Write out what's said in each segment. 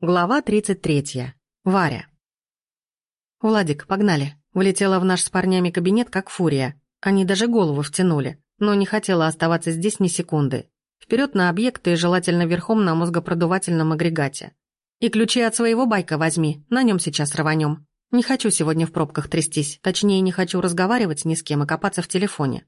Глава 33. Варя. «Владик, погнали». Влетела в наш с парнями кабинет, как фурия. Они даже голову втянули, но не хотела оставаться здесь ни секунды. Вперед на объекты и желательно верхом на мозгопродувательном агрегате. И ключи от своего байка возьми, на нем сейчас рванем. Не хочу сегодня в пробках трястись, точнее, не хочу разговаривать ни с кем и копаться в телефоне.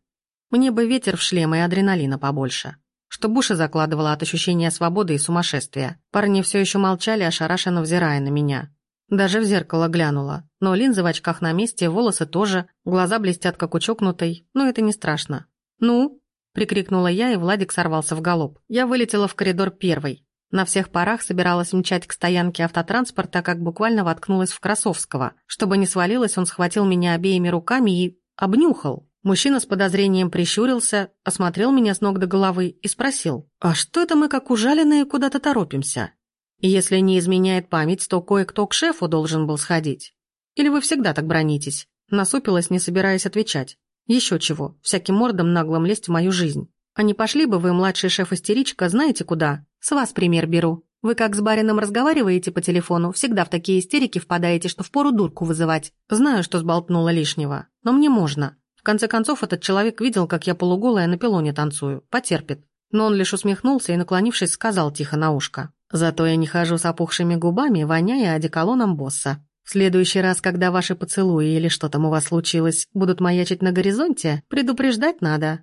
Мне бы ветер в шлем и адреналина побольше что уши закладывало от ощущения свободы и сумасшествия. Парни все еще молчали, ошарашенно взирая на меня. Даже в зеркало глянула. Но линзы в очках на месте, волосы тоже, глаза блестят, как у чокнутой, но это не страшно. «Ну?» – прикрикнула я, и Владик сорвался в галоп. Я вылетела в коридор первой. На всех парах собиралась мчать к стоянке автотранспорта, как буквально воткнулась в Красовского. Чтобы не свалилась, он схватил меня обеими руками и... обнюхал. Мужчина с подозрением прищурился, осмотрел меня с ног до головы и спросил, «А что это мы как ужаленные куда-то торопимся? И если не изменяет память, то кое-кто к шефу должен был сходить. Или вы всегда так бронитесь?» Насупилась, не собираясь отвечать. «Еще чего, всяким мордом наглым лезть в мою жизнь. А не пошли бы вы, младший шеф-истеричка, знаете куда? С вас пример беру. Вы как с барином разговариваете по телефону, всегда в такие истерики впадаете, что впору дурку вызывать. Знаю, что сболтнула лишнего, но мне можно конце концов, этот человек видел, как я полуголая на пилоне танцую. Потерпит. Но он лишь усмехнулся и, наклонившись, сказал тихо на ушко. «Зато я не хожу с опухшими губами, воняя одеколоном босса. В следующий раз, когда ваши поцелуи или что там у вас случилось, будут маячить на горизонте, предупреждать надо.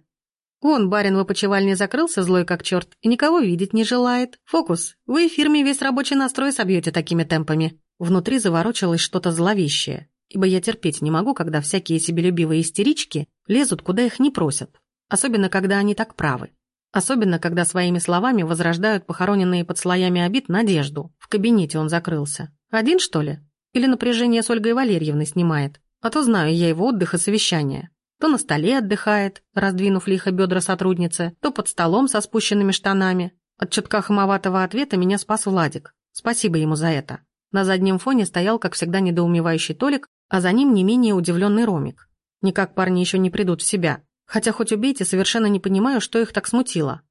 Вон, барин в опочивальне закрылся, злой как черт, и никого видеть не желает. Фокус, вы в фирме весь рабочий настрой собьете такими темпами». Внутри заворочилось что-то зловещее ибо я терпеть не могу, когда всякие себелюбивые истерички лезут, куда их не просят, особенно когда они так правы. Особенно, когда своими словами возрождают похороненные под слоями обид надежду. В кабинете он закрылся. Один, что ли? Или напряжение с Ольгой Валерьевной снимает? А то знаю я его отдых и совещания. То на столе отдыхает, раздвинув лихо бедра сотрудницы, то под столом со спущенными штанами. От чутка хамоватого ответа меня спас Владик. Спасибо ему за это. На заднем фоне стоял, как всегда, недоумевающий Толик а за ним не менее удивленный Ромик. Никак парни еще не придут в себя. Хотя хоть убейте, совершенно не понимаю, что их так смутило.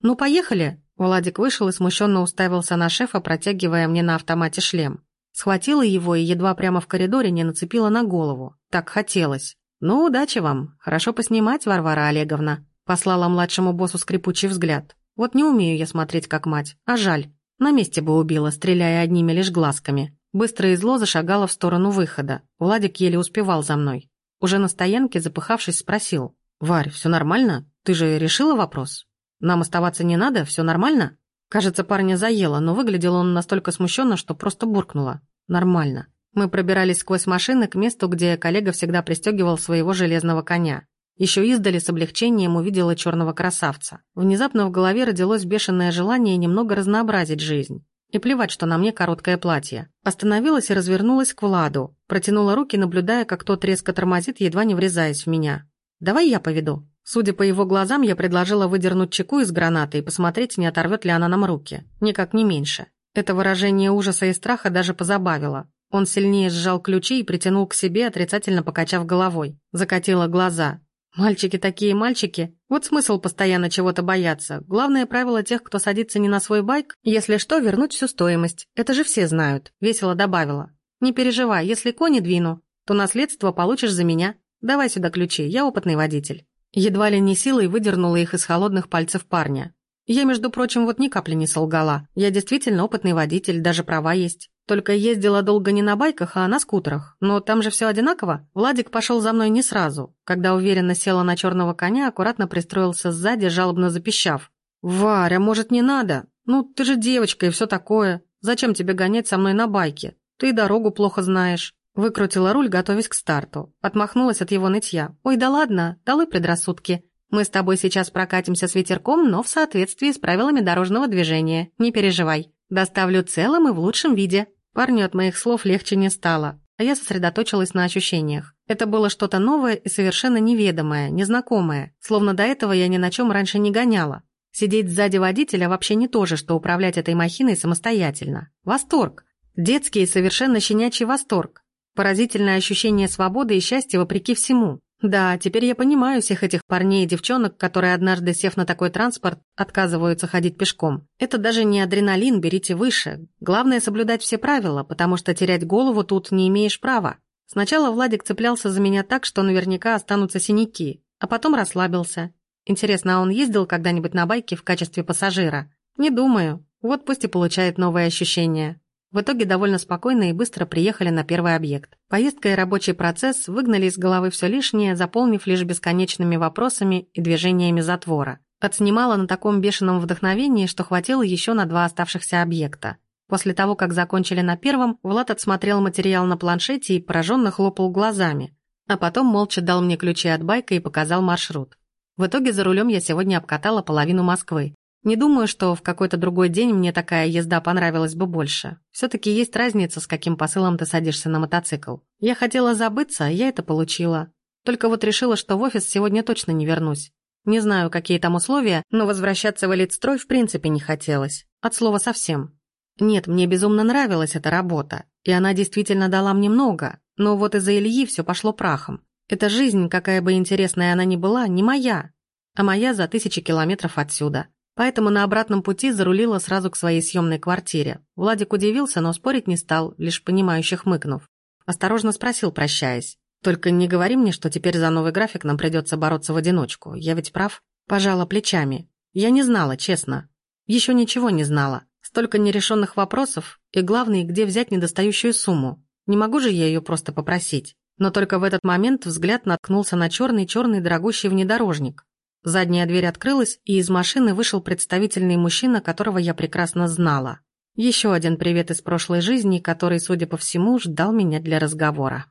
«Ну, поехали!» Владик вышел и смущенно уставился на шефа, протягивая мне на автомате шлем. Схватила его и едва прямо в коридоре не нацепила на голову. Так хотелось. «Ну, удачи вам. Хорошо поснимать, Варвара Олеговна», послала младшему боссу скрипучий взгляд. «Вот не умею я смотреть как мать, а жаль. На месте бы убила, стреляя одними лишь глазками. Быстро и зло зашагала в сторону выхода. Владик еле успевал за мной. Уже на стоянке, запыхавшись, спросил. «Варь, все нормально? Ты же решила вопрос? Нам оставаться не надо? Все нормально?» Кажется, парня заело, но выглядел он настолько смущенно, что просто буркнула. «Нормально». Мы пробирались сквозь машины к месту, где коллега всегда пристегивал своего железного коня. Еще издали с облегчением увидела черного красавца. Внезапно в голове родилось бешеное желание немного разнообразить жизнь. И плевать, что на мне короткое платье. Остановилась и развернулась к Владу. Протянула руки, наблюдая, как тот резко тормозит, едва не врезаясь в меня. «Давай я поведу». Судя по его глазам, я предложила выдернуть чеку из гранаты и посмотреть, не оторвет ли она нам руки. Никак не меньше. Это выражение ужаса и страха даже позабавило. Он сильнее сжал ключи и притянул к себе, отрицательно покачав головой. Закатила глаза. Мальчики такие мальчики. Вот смысл постоянно чего-то бояться. Главное правило тех, кто садится не на свой байк, если что, вернуть всю стоимость. Это же все знают. Весело добавила. Не переживай, если кони двину, то наследство получишь за меня. Давай сюда ключи, я опытный водитель. Едва ли не силой выдернула их из холодных пальцев парня. Я, между прочим, вот ни капли не солгала. Я действительно опытный водитель, даже права есть. Только ездила долго не на байках, а на скутерах. Но там же все одинаково. Владик пошел за мной не сразу. Когда уверенно села на черного коня, аккуратно пристроился сзади, жалобно запищав. «Варя, может, не надо? Ну, ты же девочка и все такое. Зачем тебе гонять со мной на байке? Ты дорогу плохо знаешь». Выкрутила руль, готовясь к старту. Отмахнулась от его нытья. «Ой, да ладно, долой предрассудки. Мы с тобой сейчас прокатимся с ветерком, но в соответствии с правилами дорожного движения. Не переживай. Доставлю целым и в лучшем виде». Парню от моих слов легче не стало, а я сосредоточилась на ощущениях. Это было что-то новое и совершенно неведомое, незнакомое, словно до этого я ни на чем раньше не гоняла. Сидеть сзади водителя вообще не то же, что управлять этой махиной самостоятельно. Восторг. Детский и совершенно щенячий восторг. Поразительное ощущение свободы и счастья вопреки всему. Да, теперь я понимаю всех этих парней и девчонок, которые однажды, сев на такой транспорт, отказываются ходить пешком. Это даже не адреналин, берите выше. Главное соблюдать все правила, потому что терять голову тут не имеешь права. Сначала Владик цеплялся за меня так, что наверняка останутся синяки, а потом расслабился. Интересно, а он ездил когда-нибудь на байке в качестве пассажира? Не думаю. Вот пусть и получает новые ощущения. В итоге довольно спокойно и быстро приехали на первый объект. Поездка и рабочий процесс выгнали из головы все лишнее, заполнив лишь бесконечными вопросами и движениями затвора. Отснимала на таком бешеном вдохновении, что хватило еще на два оставшихся объекта. После того, как закончили на первом, Влад отсмотрел материал на планшете и пораженно хлопал глазами. А потом молча дал мне ключи от байка и показал маршрут. В итоге за рулем я сегодня обкатала половину Москвы. Не думаю, что в какой-то другой день мне такая езда понравилась бы больше. Все-таки есть разница, с каким посылом ты садишься на мотоцикл. Я хотела забыться, я это получила. Только вот решила, что в офис сегодня точно не вернусь. Не знаю, какие там условия, но возвращаться в элитстрой в принципе не хотелось. От слова совсем. Нет, мне безумно нравилась эта работа, и она действительно дала мне много, но вот из-за Ильи все пошло прахом. Эта жизнь, какая бы интересная она ни была, не моя, а моя за тысячи километров отсюда. Поэтому на обратном пути зарулила сразу к своей съемной квартире. Владик удивился, но спорить не стал, лишь понимающе хмыкнув. Осторожно спросил, прощаясь. «Только не говори мне, что теперь за новый график нам придется бороться в одиночку. Я ведь прав?» Пожала плечами. Я не знала, честно. Еще ничего не знала. Столько нерешенных вопросов, и главное, где взять недостающую сумму. Не могу же я ее просто попросить. Но только в этот момент взгляд наткнулся на черный-черный дорогущий внедорожник. Задняя дверь открылась, и из машины вышел представительный мужчина, которого я прекрасно знала. Еще один привет из прошлой жизни, который, судя по всему, ждал меня для разговора.